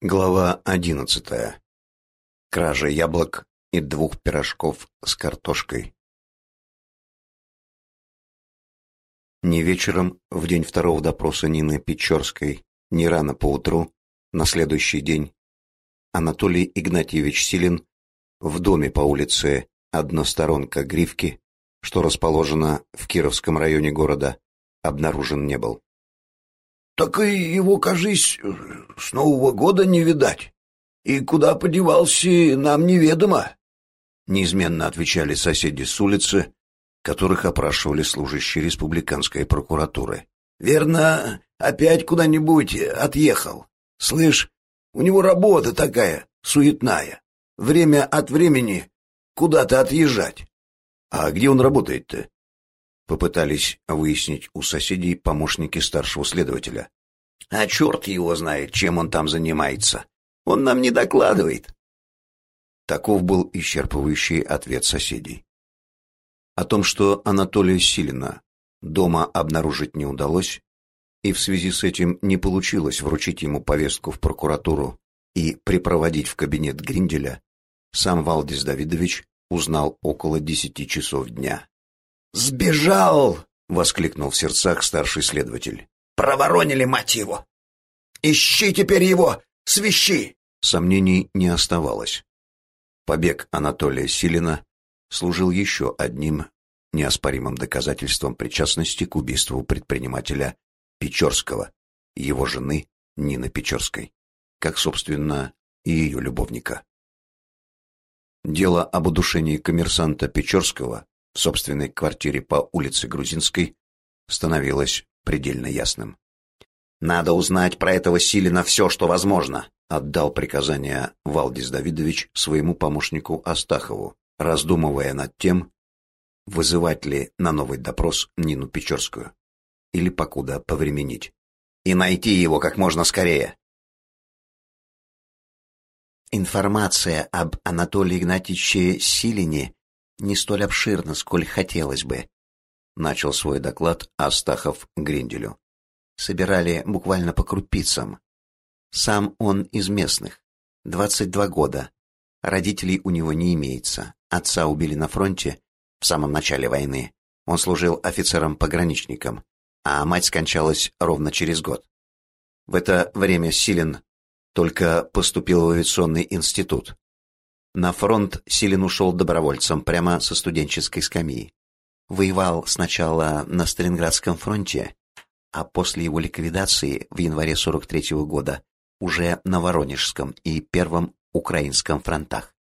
Глава одиннадцатая. Кража яблок и двух пирожков с картошкой. Ни вечером, в день второго допроса Нины Печорской, ни рано поутру, на следующий день, Анатолий Игнатьевич Силин в доме по улице Односторонка Гривки, что расположено в Кировском районе города, обнаружен не был. Так и его, кажись, с Нового года не видать. И куда подевался, нам неведомо. Неизменно отвечали соседи с улицы, которых опрашивали служащие республиканской прокуратуры. Верно, опять куда-нибудь отъехал. Слышь, у него работа такая, суетная. Время от времени куда-то отъезжать. А где он работает-то? Попытались выяснить у соседей помощники старшего следователя. А черт его знает, чем он там занимается. Он нам не докладывает. Таков был исчерпывающий ответ соседей. О том, что Анатолия Силина дома обнаружить не удалось, и в связи с этим не получилось вручить ему повестку в прокуратуру и припроводить в кабинет Гринделя, сам Валдис Давидович узнал около десяти часов дня. «Сбежал!» — воскликнул в сердцах старший следователь. «Проворонили, мать его! Ищи теперь его! Свищи!» Сомнений не оставалось. Побег Анатолия Силина служил еще одним неоспоримым доказательством причастности к убийству предпринимателя Печорского, его жены Нины Печорской, как, собственно, и ее любовника. Дело об удушении коммерсанта Печорского собственной квартире по улице Грузинской становилось предельно ясным. «Надо узнать про этого Силина все, что возможно», — отдал приказание Валдис Давидович своему помощнику Астахову, раздумывая над тем, вызывать ли на новый допрос Нину Печорскую или покуда повременить. «И найти его как можно скорее». Информация об Анатолии Игнатьевиче Силине не столь обширно, сколь хотелось бы, начал свой доклад Астахов Гринделю. Собирали буквально по крупицам. Сам он из местных, 22 года. Родителей у него не имеется. Отца убили на фронте в самом начале войны. Он служил офицером-пограничником, а мать скончалась ровно через год. В это время Силин только поступил в авиационный институт. На фронт Силин ушел добровольцем прямо со студенческой скамьи. Воевал сначала на Сталинградском фронте, а после его ликвидации в январе 43 -го года уже на Воронежском и Первом Украинском фронтах.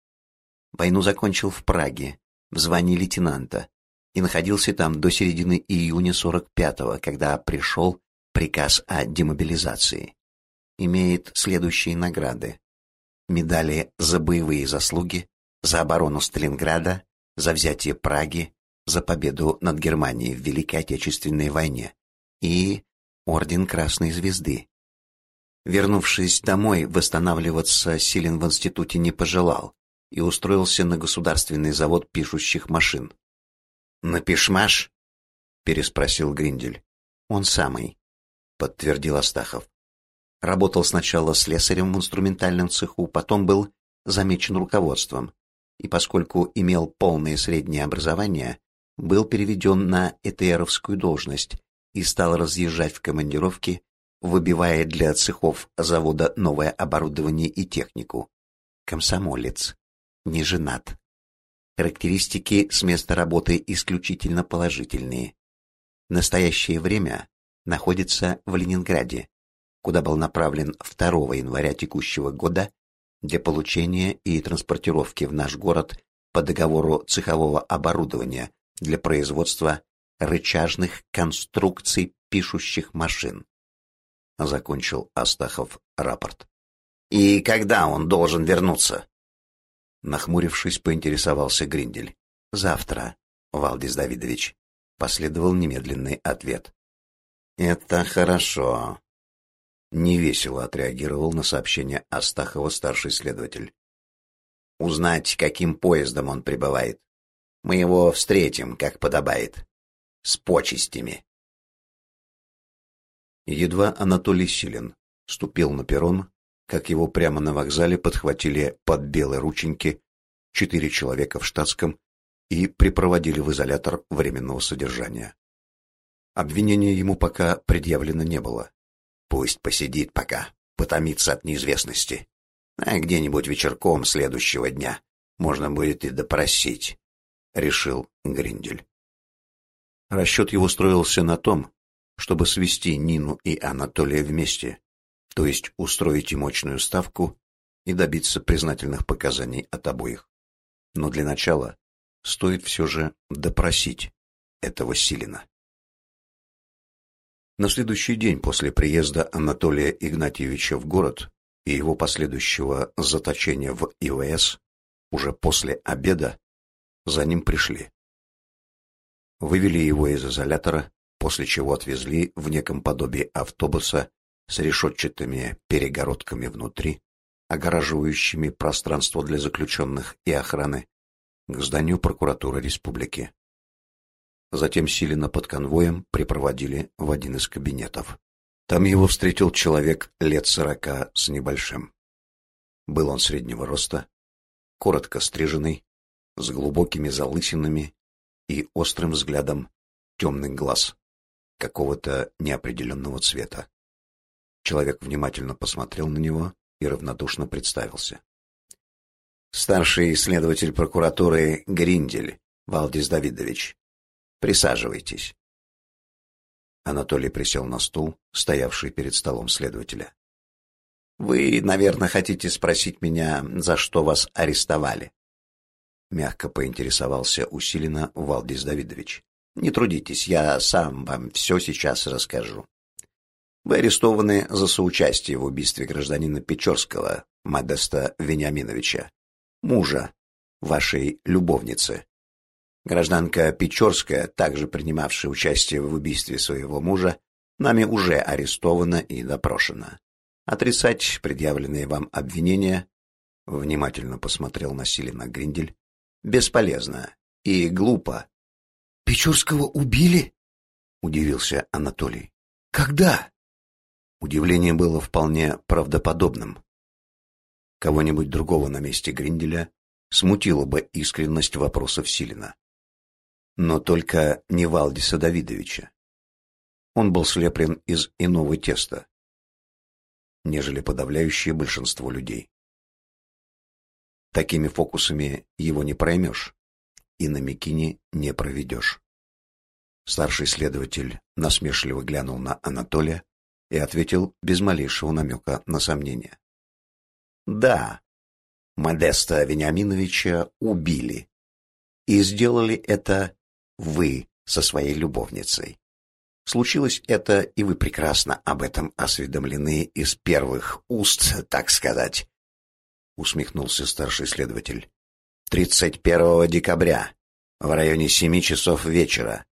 Войну закончил в Праге в звании лейтенанта и находился там до середины июня 45-го, когда пришел приказ о демобилизации. Имеет следующие награды медали за боевые заслуги, за оборону Сталинграда, за взятие Праги, за победу над Германией в Великой Отечественной войне и Орден Красной Звезды. Вернувшись домой, восстанавливаться Силин в институте не пожелал и устроился на государственный завод пишущих машин. «На пишмаш?» — переспросил Гриндель. «Он самый», — подтвердил Астахов. Работал сначала слесарем в инструментальном цеху, потом был замечен руководством, и поскольку имел полное среднее образование, был переведен на ЭТРовскую должность и стал разъезжать в командировки, выбивая для цехов завода новое оборудование и технику. Комсомолец. Не женат. Характеристики с места работы исключительно положительные. В настоящее время находится в Ленинграде, куда был направлен 2 января текущего года для получения и транспортировки в наш город по договору цехового оборудования для производства рычажных конструкций пишущих машин. Закончил Астахов рапорт. И когда он должен вернуться? Нахмурившись, поинтересовался Гриндель. Завтра, Валдис Давидович. Последовал немедленный ответ. Это хорошо, невесело отреагировал на сообщение Астахова старший следователь. Узнать, каким поездом он прибывает. Мы его встретим, как подобает. С почестями. Едва Анатолий Силин ступил на перрон, как его прямо на вокзале подхватили под белые рученьки четыре человека в штатском и припроводили в изолятор временного содержания. Обвинения ему пока предъявлено не было. Пусть посидит пока, потомится от неизвестности. А где-нибудь вечерком следующего дня можно будет и допросить, — решил Гриндель. Расчет его строился на том, чтобы свести Нину и Анатолия вместе, то есть устроить им мощную ставку и добиться признательных показаний от обоих. Но для начала стоит все же допросить этого Силина. На следующий день после приезда Анатолия Игнатьевича в город и его последующего заточения в ИВС, уже после обеда, за ним пришли. Вывели его из изолятора, после чего отвезли в неком подобии автобуса с решетчатыми перегородками внутри, огораживающими пространство для заключенных и охраны, к зданию прокуратуры республики. Затем Силина под конвоем припроводили в один из кабинетов. Там его встретил человек лет сорока с небольшим. Был он среднего роста, коротко стриженный, с глубокими залысинами и острым взглядом темных глаз какого-то неопределенного цвета. Человек внимательно посмотрел на него и равнодушно представился. Старший следователь прокуратуры Гриндель Валдис Давидович. Присаживайтесь. Анатолий присел на стул, стоявший перед столом следователя. Вы, наверное, хотите спросить меня, за что вас арестовали? Мягко поинтересовался усиленно Валдис Давидович. Не трудитесь, я сам вам все сейчас расскажу. Вы арестованы за соучастие в убийстве гражданина Печорского, Модеста Вениаминовича, мужа вашей любовницы. Гражданка Печорская, также принимавшая участие в убийстве своего мужа, нами уже арестована и допрошена. Отрицать предъявленные вам обвинения, внимательно посмотрел на Силина Гриндель, бесполезно и глупо. Печорского убили? удивился Анатолий. Когда? Удивление было вполне правдоподобным. Кого-нибудь другого на месте Гринделя смутила бы искренность вопросов Силина. Но только не Валдиса Давидовича. Он был слеплен из иного теста, нежели подавляющее большинство людей. Такими фокусами его не проймешь и на Микине не проведешь. Старший следователь насмешливо глянул на Анатолия, и ответил без малейшего намека на сомнение. Да, Модеста Вениаминовича убили. И сделали это вы со своей любовницей. Случилось это, и вы прекрасно об этом осведомлены из первых уст, так сказать. Усмехнулся старший следователь. 31 декабря, в районе семи часов вечера,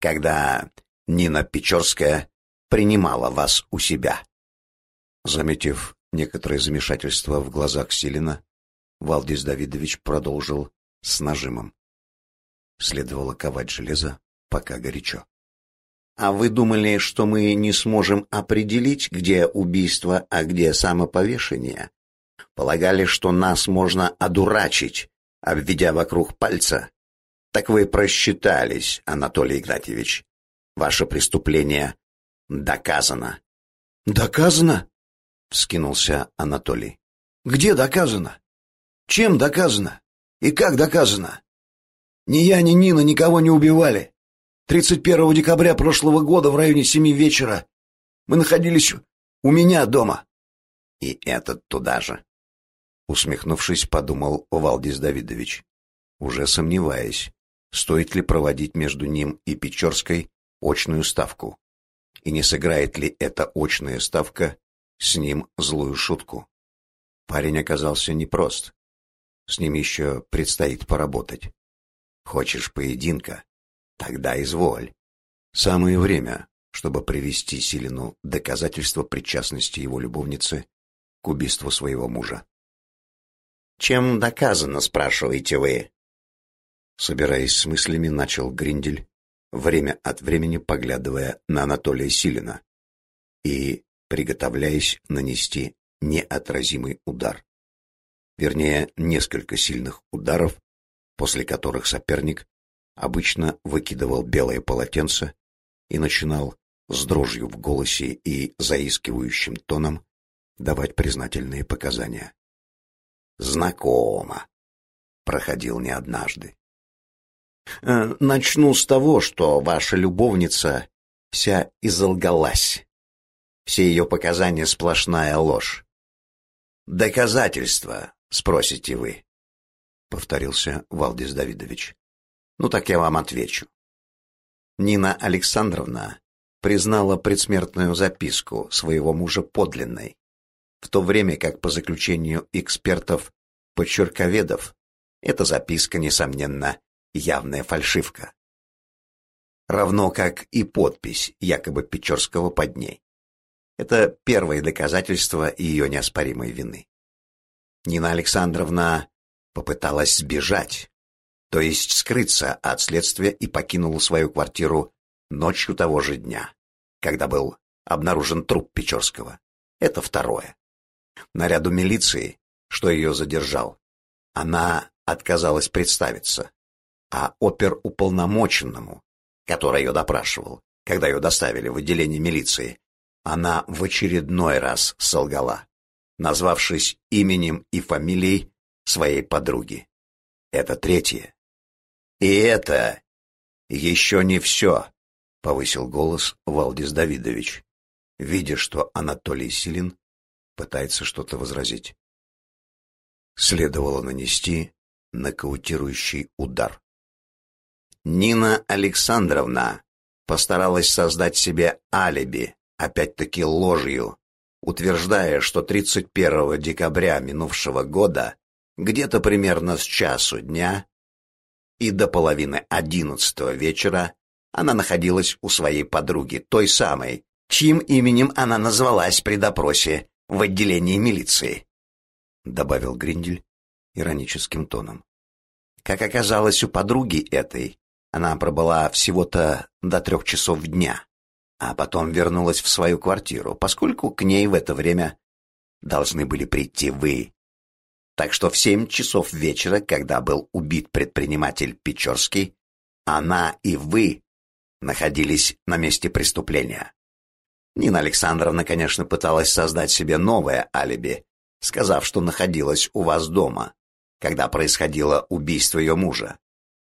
когда Нина Печорская принимала вас у себя. Заметив некоторое замешательство в глазах Селина, Валдис Давидович продолжил с нажимом. Следовало ковать железо, пока горячо. А вы думали, что мы не сможем определить, где убийство, а где самоповешение? Полагали, что нас можно одурачить, обведя вокруг пальца? Так вы просчитались, Анатолий Игнатьевич. Ваше преступление Доказано. Доказано? Вскинулся Анатолий. Где доказано? Чем доказано? И как доказано? Ни я, ни Нина никого не убивали. 31 декабря прошлого года в районе семи вечера мы находились у меня дома. И этот туда же. Усмехнувшись, подумал Валдис Давидович, уже сомневаясь, стоит ли проводить между ним и Печорской очную ставку и не сыграет ли эта очная ставка с ним злую шутку. Парень оказался непрост. С ним еще предстоит поработать. Хочешь поединка? Тогда изволь. Самое время, чтобы привести Силину доказательства причастности его любовницы к убийству своего мужа. «Чем доказано, спрашиваете вы?» Собираясь с мыслями, начал Гриндель, время от времени поглядывая на Анатолия Силина и приготовляясь нанести неотразимый удар. Вернее, несколько сильных ударов, после которых соперник обычно выкидывал белое полотенце и начинал с дрожью в голосе и заискивающим тоном давать признательные показания. «Знакомо. Проходил не однажды. Э, начну с того, что ваша любовница вся изолгалась. Все ее показания сплошная ложь. Доказательства, спросите вы, повторился Валдис Давидович. Ну так я вам отвечу. Нина Александровна признала предсмертную записку своего мужа подлинной, в то время как по заключению экспертов-почерковедов эта записка, несомненно, явная фальшивка. Равно как и подпись якобы Печорского под ней. Это первое доказательство ее неоспоримой вины. Нина Александровна попыталась сбежать, то есть скрыться от следствия и покинула свою квартиру ночью того же дня, когда был обнаружен труп Печорского. Это второе. Наряду милиции, что ее задержал, она отказалась представиться, а оперуполномоченному, который ее допрашивал, когда ее доставили в отделение милиции, она в очередной раз солгала, назвавшись именем и фамилией своей подруги. Это третье. И это еще не все, повысил голос Валдис Давидович, видя, что Анатолий Силин пытается что-то возразить. Следовало нанести нокаутирующий удар. Нина Александровна постаралась создать себе алиби, опять-таки ложью, утверждая, что 31 декабря минувшего года, где-то примерно с часу дня и до половины одиннадцатого вечера, она находилась у своей подруги, той самой, чьим именем она назвалась при допросе в отделении милиции, добавил Гриндель ироническим тоном. Как оказалось, у подруги этой она пробыла всего-то до трех часов дня, а потом вернулась в свою квартиру, поскольку к ней в это время должны были прийти вы. Так что в семь часов вечера, когда был убит предприниматель Печорский, она и вы находились на месте преступления. Нина Александровна, конечно, пыталась создать себе новое алиби, сказав, что находилась у вас дома, когда происходило убийство ее мужа.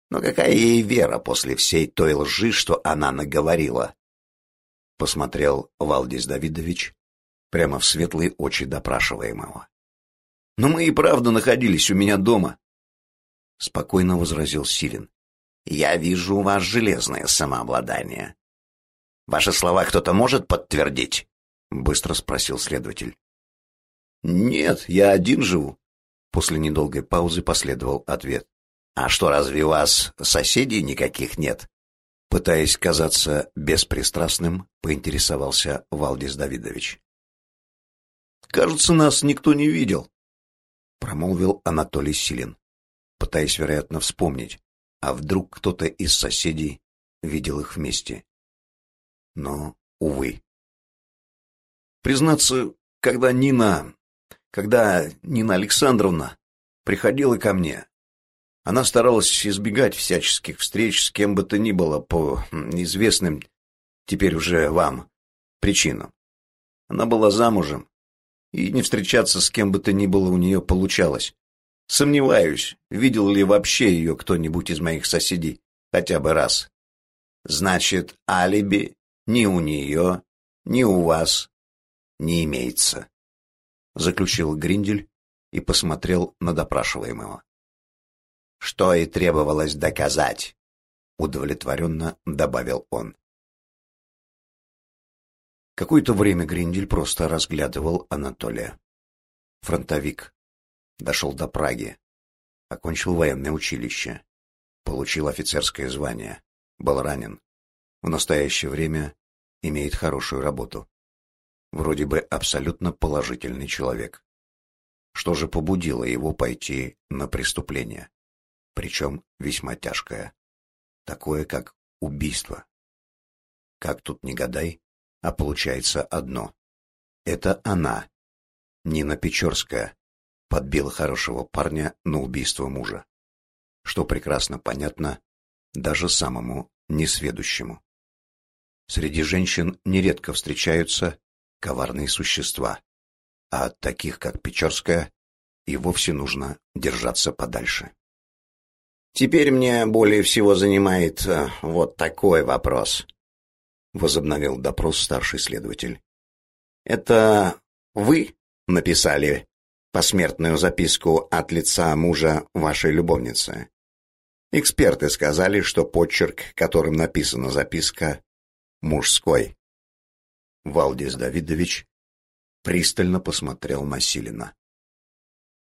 Но какая ей вера после всей той лжи, что она наговорила? Посмотрел Валдис Давидович прямо в светлые очи допрашиваемого. Но мы и правда находились у меня дома, спокойно возразил Силин. Я вижу у вас железное самообладание. Ваши слова кто-то может подтвердить? быстро спросил следователь. Нет, я один живу. После недолгой паузы последовал ответ. А что, разве у вас соседей никаких нет? Пытаясь казаться беспристрастным, поинтересовался Валдис Давидович. Кажется, нас никто не видел, промолвил Анатолий Силин, пытаясь, вероятно, вспомнить, а вдруг кто-то из соседей видел их вместе. Но, увы. Признаться, когда Нина когда Нина Александровна приходила ко мне, она старалась избегать всяческих встреч с кем бы то ни было по известным теперь уже вам причинам. Она была замужем, и не встречаться с кем бы то ни было у нее получалось. Сомневаюсь, видел ли вообще ее кто-нибудь из моих соседей хотя бы раз. Значит, алиби ни у нее, ни у вас не имеется заключил Гриндель и посмотрел на допрашиваемого. Что и требовалось доказать, удовлетворенно добавил он. Какое-то время Гриндель просто разглядывал Анатолия. Фронтовик. Дошел до Праги. Окончил военное училище. Получил офицерское звание. Был ранен. В настоящее время имеет хорошую работу. Вроде бы абсолютно положительный человек. Что же побудило его пойти на преступление? Причем весьма тяжкое. Такое, как убийство. Как тут не гадай, а получается одно. Это она, Нина Печорская подбила хорошего парня на убийство мужа, что прекрасно понятно даже самому несведущему. Среди женщин нередко встречаются коварные существа, а от таких, как Печорская, и вовсе нужно держаться подальше. Теперь мне более всего занимает э, вот такой вопрос. Возобновил допрос старший следователь. Это вы написали посмертную записку от лица мужа вашей любовницы? Эксперты сказали, что почерк, которым написана записка, мужской. Валдис Давидович пристально посмотрел на Силина.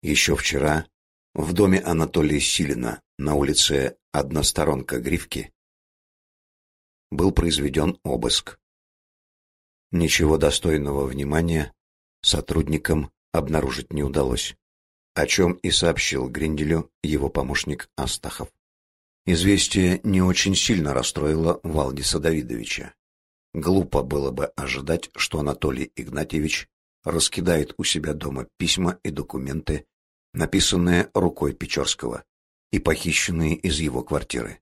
Еще вчера в доме Анатолия Силина на улице Односторонка Гривки был произведен обыск. Ничего достойного внимания сотрудникам обнаружить не удалось, о чем и сообщил Гринделю его помощник Астахов. Известие не очень сильно расстроило Валдиса Давидовича. Глупо было бы ожидать, что Анатолий Игнатьевич раскидает у себя дома письма и документы, написанные рукой Печорского и похищенные из его квартиры,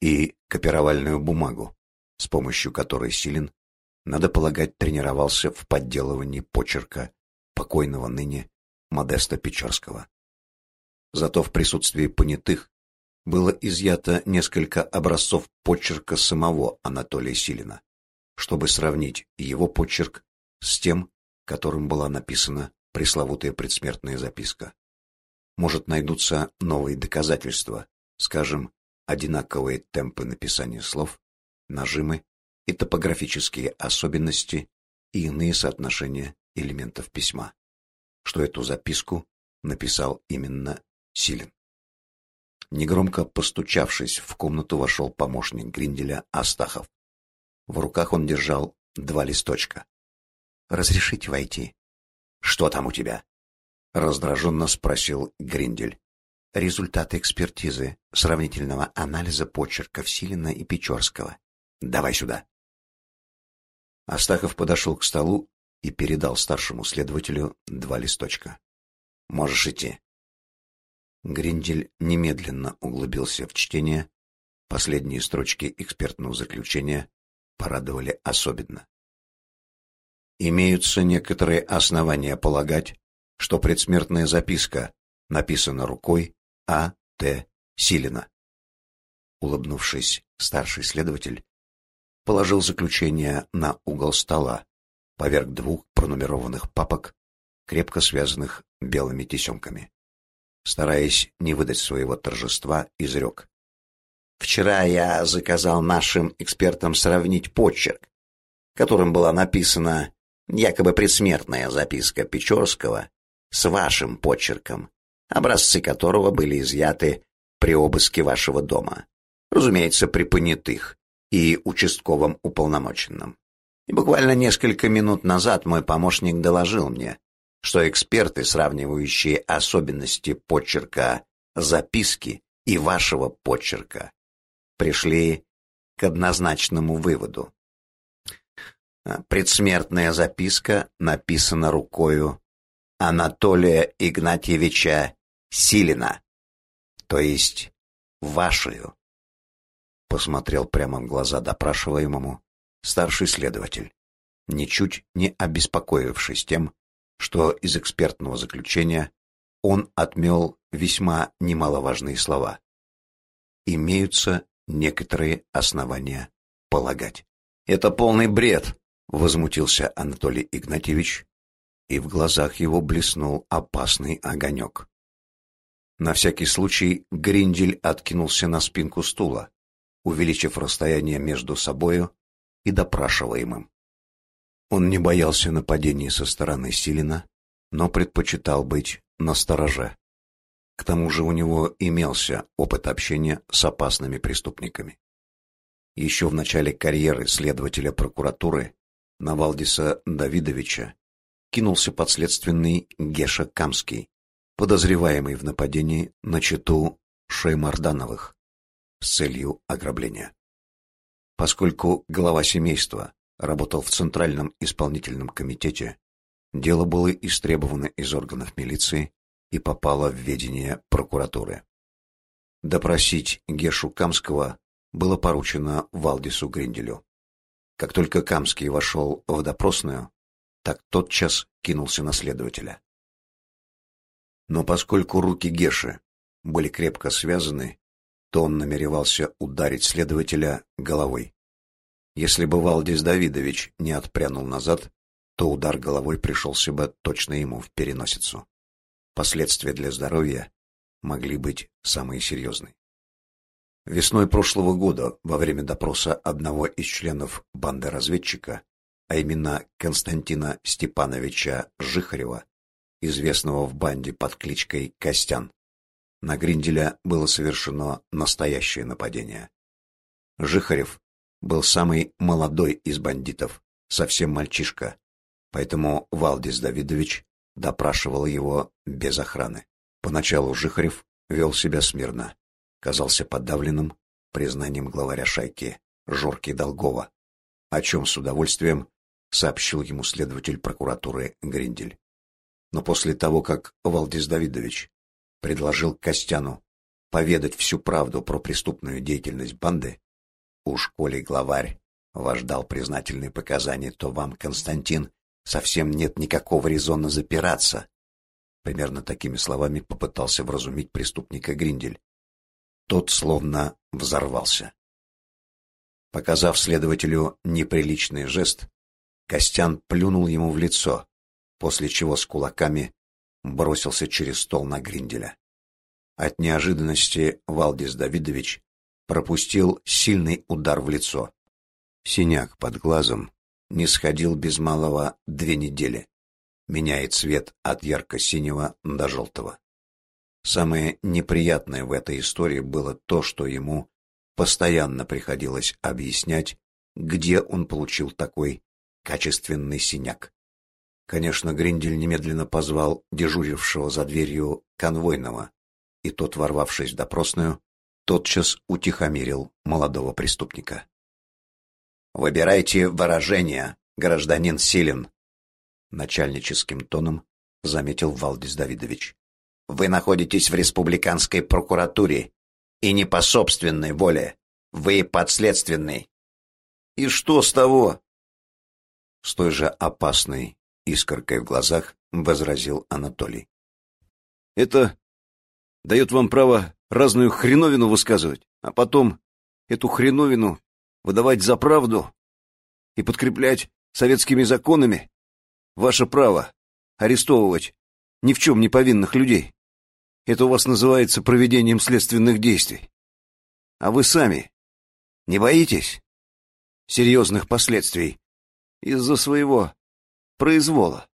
и копировальную бумагу, с помощью которой Силин, надо полагать, тренировался в подделывании почерка покойного ныне Модеста Печорского. Зато в присутствии понятых было изъято несколько образцов почерка самого Анатолия Силина, чтобы сравнить его почерк с тем, которым была написана пресловутая предсмертная записка. Может, найдутся новые доказательства, скажем, одинаковые темпы написания слов, нажимы и топографические особенности и иные соотношения элементов письма, что эту записку написал именно Силин. Негромко постучавшись, в комнату вошел помощник Гринделя Астахов. В руках он держал два листочка. «Разрешите войти?» «Что там у тебя?» — раздраженно спросил Гриндель. «Результаты экспертизы сравнительного анализа почерков Силина и Печорского. Давай сюда». Астахов подошел к столу и передал старшему следователю два листочка. «Можешь идти». Гриндель немедленно углубился в чтение. Последние строчки экспертного заключения порадовали особенно. Имеются некоторые основания полагать, что предсмертная записка написана рукой А. Т. Силина. Улыбнувшись, старший следователь положил заключение на угол стола, поверх двух пронумерованных папок, крепко связанных белыми тесемками. Стараясь не выдать своего торжества, изрек. Вчера я заказал нашим экспертам сравнить почерк, которым была написана якобы предсмертная записка Печорского с вашим почерком, образцы которого были изъяты при обыске вашего дома. Разумеется, при понятых и участковом уполномоченном. И буквально несколько минут назад мой помощник доложил мне, что эксперты, сравнивающие особенности почерка записки и вашего почерка, пришли к однозначному выводу. Предсмертная записка написана рукою Анатолия Игнатьевича Силина, то есть вашую. Посмотрел прямо в глаза допрашиваемому старший следователь, ничуть не обеспокоившись тем, что из экспертного заключения он отмел весьма немаловажные слова. Имеются некоторые основания полагать. Это полный бред, возмутился Анатолий Игнатьевич, и в глазах его блеснул опасный огонек. На всякий случай Гриндель откинулся на спинку стула, увеличив расстояние между собою и допрашиваемым. Он не боялся нападений со стороны Силина, но предпочитал быть настороже. К тому же у него имелся опыт общения с опасными преступниками. Еще в начале карьеры следователя прокуратуры Навалдиса Давидовича кинулся подследственный Геша Камский, подозреваемый в нападении на чету Шеймардановых с целью ограбления. Поскольку глава семейства работал в Центральном исполнительном комитете, Дело было истребовано из органов милиции и попало в ведение прокуратуры. Допросить Гешу Камского было поручено Валдису Гринделю. Как только Камский вошел в допросную, так тотчас кинулся на следователя. Но поскольку руки Геши были крепко связаны, то он намеревался ударить следователя головой. Если бы Валдис Давидович не отпрянул назад, то удар головой пришелся бы точно ему в переносицу. Последствия для здоровья могли быть самые серьезные. Весной прошлого года, во время допроса одного из членов банды разведчика, а именно Константина Степановича Жихарева, известного в банде под кличкой Костян, на Гринделя было совершено настоящее нападение. Жихарев был самый молодой из бандитов, совсем мальчишка, поэтому Валдис Давидович допрашивал его без охраны. Поначалу Жихарев вел себя смирно, казался подавленным признанием главаря шайки Жорки Долгова, о чем с удовольствием сообщил ему следователь прокуратуры Гриндель. Но после того, как Валдис Давидович предложил Костяну поведать всю правду про преступную деятельность банды, уж коли главарь ваш дал признательные показания, то вам, Константин, совсем нет никакого резона запираться. Примерно такими словами попытался вразумить преступника Гриндель. Тот словно взорвался. Показав следователю неприличный жест, Костян плюнул ему в лицо, после чего с кулаками бросился через стол на Гринделя. От неожиданности Валдис Давидович пропустил сильный удар в лицо. Синяк под глазом не сходил без малого две недели, меняет цвет от ярко-синего до желтого. Самое неприятное в этой истории было то, что ему постоянно приходилось объяснять, где он получил такой качественный синяк. Конечно, Гриндель немедленно позвал дежурившего за дверью конвойного, и тот, ворвавшись в допросную, тотчас утихомирил молодого преступника. «Выбирайте выражение, гражданин Силин», — начальническим тоном заметил Валдис Давидович. «Вы находитесь в республиканской прокуратуре, и не по собственной воле. Вы подследственный». «И что с того?» С той же опасной искоркой в глазах возразил Анатолий. Это дает вам право разную хреновину высказывать, а потом эту хреновину выдавать за правду и подкреплять советскими законами. Ваше право арестовывать ни в чем не повинных людей. Это у вас называется проведением следственных действий. А вы сами не боитесь серьезных последствий из-за своего произвола.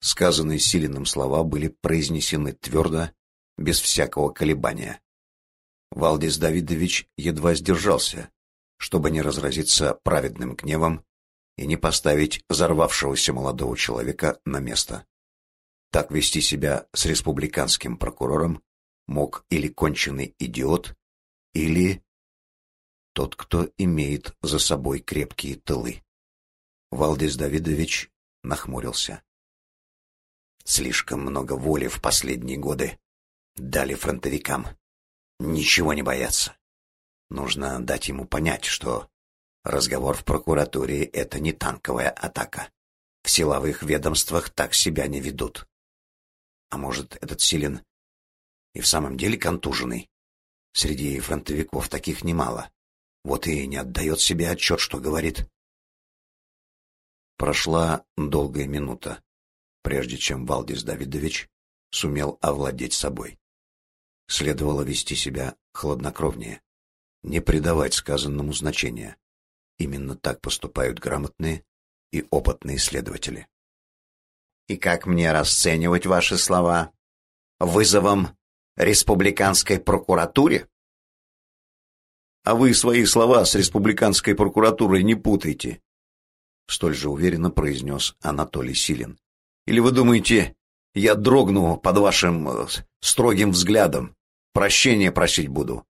Сказанные Силиным слова были произнесены твердо, без всякого колебания. Валдис Давидович едва сдержался, чтобы не разразиться праведным гневом и не поставить взорвавшегося молодого человека на место. Так вести себя с республиканским прокурором мог или конченый идиот, или тот, кто имеет за собой крепкие тылы. Валдис Давидович нахмурился. Слишком много воли в последние годы дали фронтовикам. Ничего не бояться. Нужно дать ему понять, что разговор в прокуратуре — это не танковая атака. В силовых ведомствах так себя не ведут. А может, этот Силин и в самом деле контуженный? Среди фронтовиков таких немало. Вот и не отдает себе отчет, что говорит. Прошла долгая минута, прежде чем Валдис Давидович сумел овладеть собой. Следовало вести себя хладнокровнее, не придавать сказанному значения. Именно так поступают грамотные и опытные следователи. И как мне расценивать ваши слова? Вызовом республиканской прокуратуре? А вы свои слова с республиканской прокуратурой не путайте столь же уверенно произнес Анатолий Силин. Или вы думаете, я дрогну под вашим э, строгим взглядом? Прощения просить буду.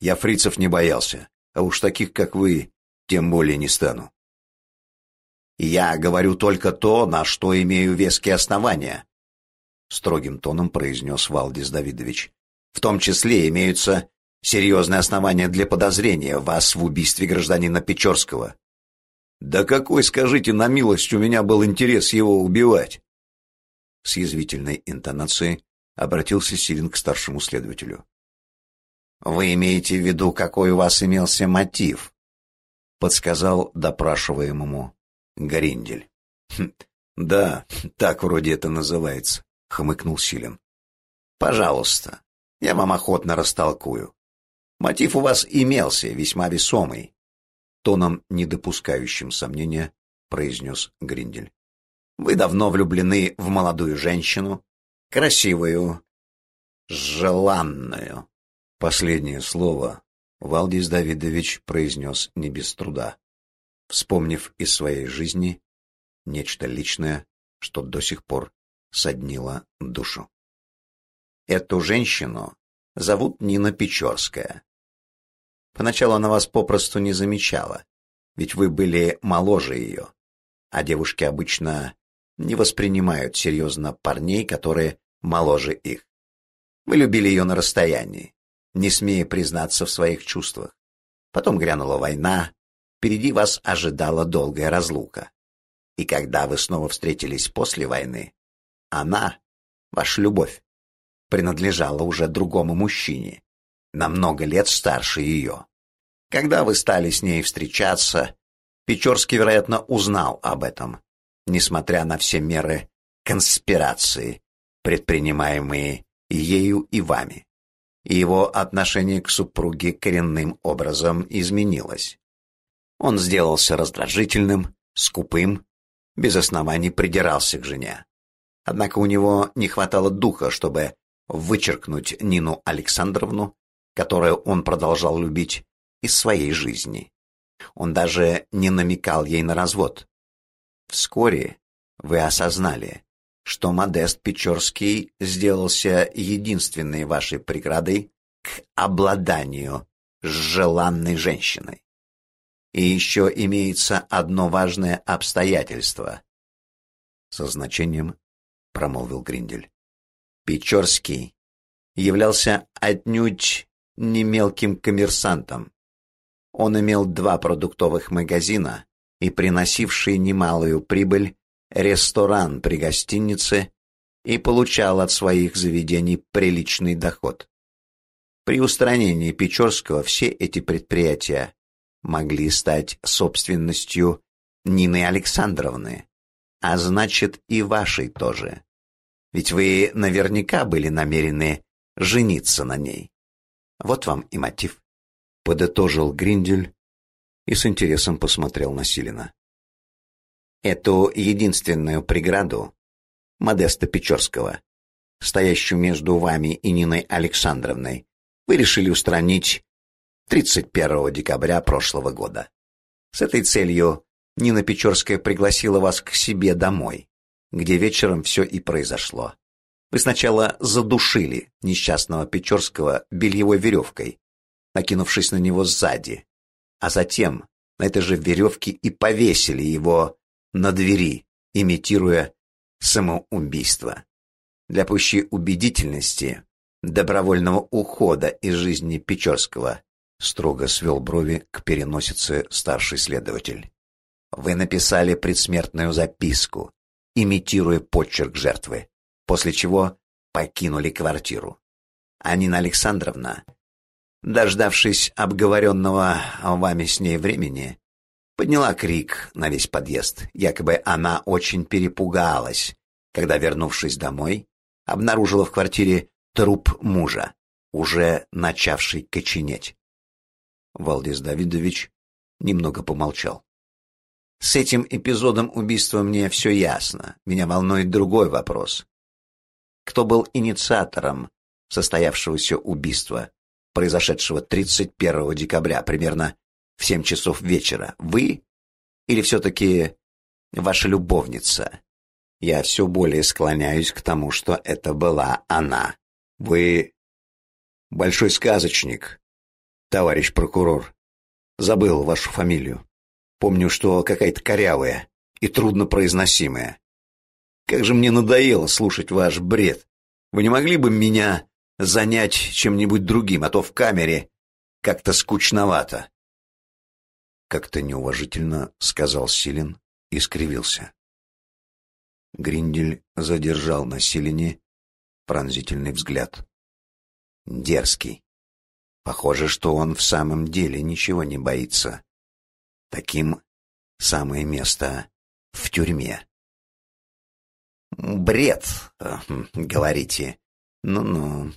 Я фрицев не боялся, а уж таких, как вы, тем более не стану. Я говорю только то, на что имею веские основания, строгим тоном произнес Валдис Давидович. В том числе имеются серьезные основания для подозрения вас в убийстве гражданина Печорского. Да какой, скажите на милость, у меня был интерес его убивать? С язвительной интонацией обратился Силин к старшему следователю. Вы имеете в виду, какой у вас имелся мотив? подсказал допрашиваемому Гориндель. «Хм, да, так вроде это называется, хмыкнул Силин. Пожалуйста, я вам охотно растолкую. Мотив у вас имелся, весьма весомый, тоном, не допускающим сомнения, произнес Гриндель. Вы давно влюблены в молодую женщину, красивую, желанную. Последнее слово Валдис Давидович произнес не без труда, вспомнив из своей жизни нечто личное, что до сих пор соднило душу. Эту женщину зовут Нина Печорская. Поначалу она вас попросту не замечала, ведь вы были моложе ее, а девушки обычно не воспринимают серьезно парней, которые моложе их. Вы любили ее на расстоянии, не смея признаться в своих чувствах. Потом грянула война, впереди вас ожидала долгая разлука. И когда вы снова встретились после войны, она, ваша любовь, принадлежала уже другому мужчине, на много лет старше ее. Когда вы стали с ней встречаться, Печорский, вероятно, узнал об этом, несмотря на все меры конспирации, предпринимаемые ею и вами и его отношение к супруге коренным образом изменилось. Он сделался раздражительным, скупым, без оснований придирался к жене. Однако у него не хватало духа, чтобы вычеркнуть Нину Александровну, которую он продолжал любить, из своей жизни. Он даже не намекал ей на развод. Вскоре вы осознали, что Модест Печорский сделался единственной вашей преградой к обладанию желанной женщиной. И еще имеется одно важное обстоятельство. Со значением промолвил Гриндель. Печорский являлся отнюдь не мелким коммерсантом. Он имел два продуктовых магазина и приносивший немалую прибыль ресторан при гостинице и получал от своих заведений приличный доход. При устранении Печорского все эти предприятия могли стать собственностью Нины Александровны, а значит и вашей тоже. Ведь вы наверняка были намерены жениться на ней. Вот вам и мотив. Подытожил Гриндель и с интересом посмотрел на Силина. Эту единственную преграду, Модеста Печорского, стоящую между вами и Ниной Александровной, вы решили устранить 31 декабря прошлого года. С этой целью Нина Печорская пригласила вас к себе домой, где вечером все и произошло. Вы сначала задушили несчастного Печорского бельевой веревкой, накинувшись на него сзади, а затем на этой же веревке и повесили его на двери, имитируя самоубийство. Для пущей убедительности добровольного ухода из жизни Печорского строго свел брови к переносице старший следователь. Вы написали предсмертную записку, имитируя почерк жертвы, после чего покинули квартиру. А Нина Александровна, дождавшись обговоренного вами с ней времени, подняла крик на весь подъезд. Якобы она очень перепугалась, когда, вернувшись домой, обнаружила в квартире труп мужа, уже начавший коченеть. Валдис Давидович немного помолчал. С этим эпизодом убийства мне все ясно. Меня волнует другой вопрос. Кто был инициатором состоявшегося убийства, произошедшего 31 декабря, примерно в семь часов вечера. Вы или все-таки ваша любовница? Я все более склоняюсь к тому, что это была она. Вы большой сказочник, товарищ прокурор. Забыл вашу фамилию. Помню, что какая-то корявая и труднопроизносимое. Как же мне надоело слушать ваш бред. Вы не могли бы меня занять чем-нибудь другим, а то в камере как-то скучновато. Как-то неуважительно сказал Силин и скривился. Гриндель задержал на Силине пронзительный взгляд. Дерзкий. Похоже, что он в самом деле ничего не боится. Таким самое место в тюрьме. Бред, э, говорите. Ну-ну.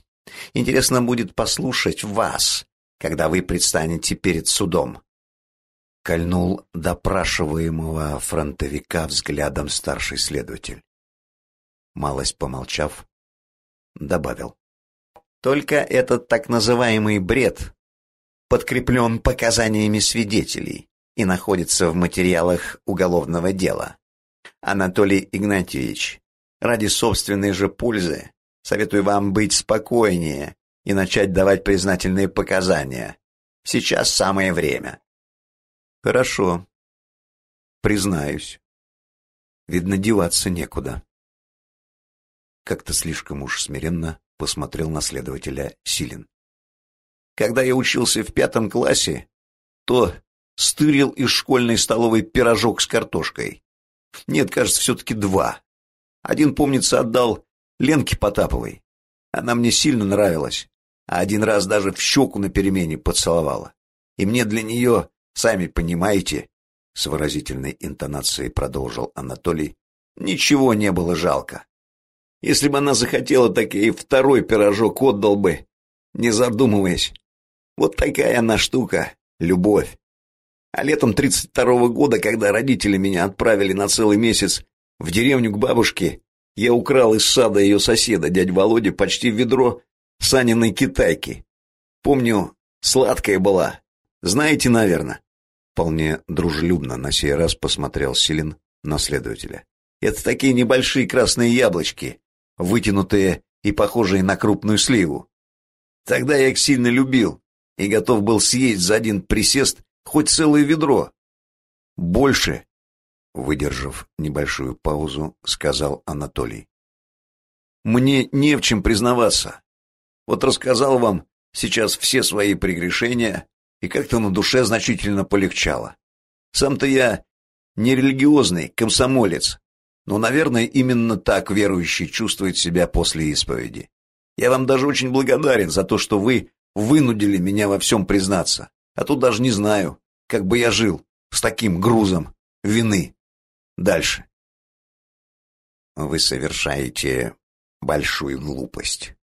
Интересно будет послушать вас, когда вы предстанете перед судом. Кольнул допрашиваемого фронтовика взглядом старший следователь. Малость помолчав, добавил. Только этот так называемый бред подкреплен показаниями свидетелей и находится в материалах уголовного дела. Анатолий Игнатьевич, ради собственной же пользы советую вам быть спокойнее и начать давать признательные показания. Сейчас самое время. Хорошо. Признаюсь. Видно, деваться некуда. Как-то слишком уж смиренно посмотрел на следователя Силин. Когда я учился в пятом классе, то стырил из школьной столовой пирожок с картошкой. Нет, кажется, все-таки два. Один, помнится, отдал Ленке Потаповой. Она мне сильно нравилась, а один раз даже в щеку на перемене поцеловала. И мне для нее, сами понимаете, с выразительной интонацией продолжил Анатолий, ничего не было жалко. Если бы она захотела, так и второй пирожок отдал бы, не задумываясь. Вот такая она штука, любовь. А летом 32-го года, когда родители меня отправили на целый месяц в деревню к бабушке, я украл из сада ее соседа, дядь Володи, почти ведро Саниной китайки. Помню, сладкая была. Знаете, наверное. Вполне дружелюбно на сей раз посмотрел Силин на следователя. Это такие небольшие красные яблочки, вытянутые и похожие на крупную сливу. Тогда я их сильно любил и готов был съесть за один присест хоть целое ведро. Больше, выдержав небольшую паузу, сказал Анатолий. Мне не в чем признаваться. Вот рассказал вам сейчас все свои прегрешения, и как-то на душе значительно полегчало. Сам-то я не религиозный, комсомолец, но, наверное, именно так верующий чувствует себя после исповеди. Я вам даже очень благодарен за то, что вы вынудили меня во всем признаться. А тут даже не знаю, как бы я жил с таким грузом вины. Дальше. Вы совершаете большую глупость.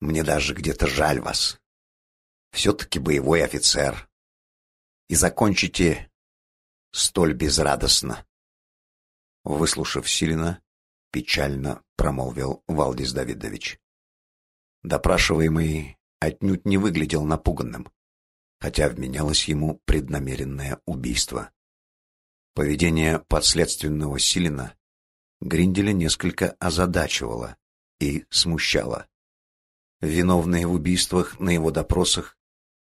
Мне даже где-то жаль вас. Все-таки боевой офицер. И закончите столь безрадостно. Выслушав Силина, печально промолвил Валдис Давидович. Допрашиваемый отнюдь не выглядел напуганным, хотя вменялось ему преднамеренное убийство. Поведение подследственного Силина Гринделя несколько озадачивало и смущало. Виновные в убийствах на его допросах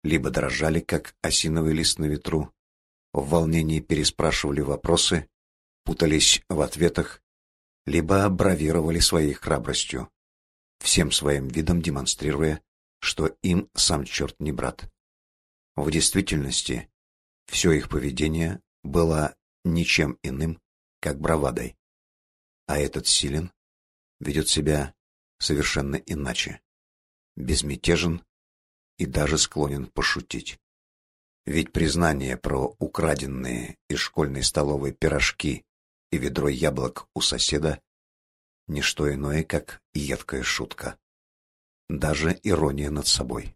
либо дрожали, как осиновый лист на ветру, в волнении переспрашивали вопросы, путались в ответах, либо бравировали своей храбростью, всем своим видом демонстрируя, что им сам черт не брат. В действительности, все их поведение было ничем иным, как бравадой. А этот силен ведет себя совершенно иначе, безмятежен и даже склонен пошутить. Ведь признание про украденные из школьной столовой пирожки и ведро яблок у соседа — ничто иное, как едкая шутка. Даже ирония над собой.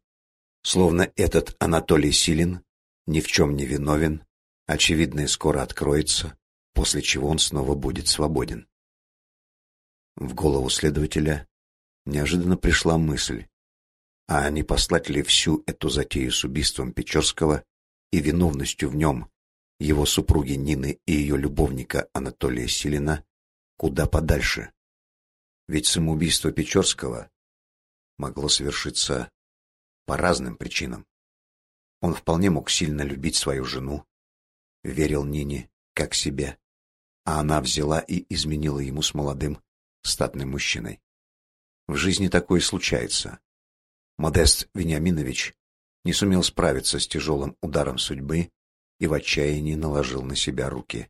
Словно этот Анатолий Силин ни в чем не виновен, очевидно и скоро откроется, после чего он снова будет свободен. В голову следователя неожиданно пришла мысль, а не послать ли всю эту затею с убийством Печорского и виновностью в нем его супруги Нины и ее любовника Анатолия Силина куда подальше. Ведь самоубийство Печорского могло совершиться по разным причинам. Он вполне мог сильно любить свою жену, верил Нине как себе, а она взяла и изменила ему с молодым, статным мужчиной. В жизни такое случается. Модест Вениаминович не сумел справиться с тяжелым ударом судьбы и в отчаянии наложил на себя руки.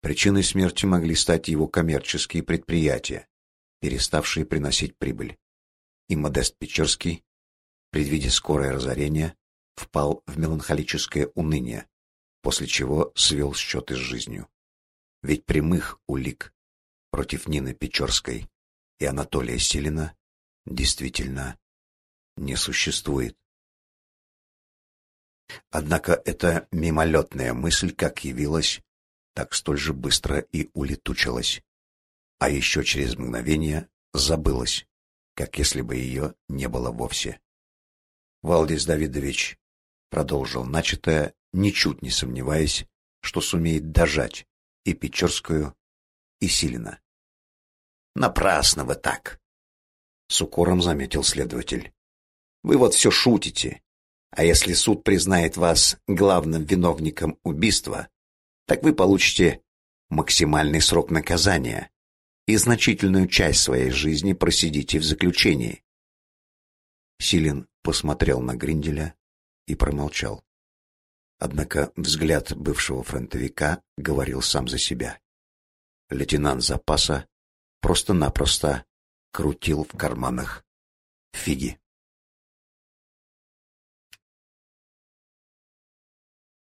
Причиной смерти могли стать его коммерческие предприятия, переставшие приносить прибыль. И Модест Печерский, предвидя скорое разорение, впал в меланхолическое уныние, после чего свел счеты с жизнью. Ведь прямых улик против Нины Печорской и Анатолия Силина действительно не существует. Однако эта мимолетная мысль как явилась, так столь же быстро и улетучилась, а еще через мгновение забылась, как если бы ее не было вовсе. Валдис Давидович продолжил начатое, ничуть не сомневаясь, что сумеет дожать и Печорскую, и Силина. «Напрасно вы так!» — с укором заметил следователь. «Вы вот все шутите. А если суд признает вас главным виновником убийства, так вы получите максимальный срок наказания и значительную часть своей жизни просидите в заключении». Силин посмотрел на Гринделя и промолчал. Однако взгляд бывшего фронтовика говорил сам за себя. Лейтенант запаса просто-напросто крутил в карманах фиги.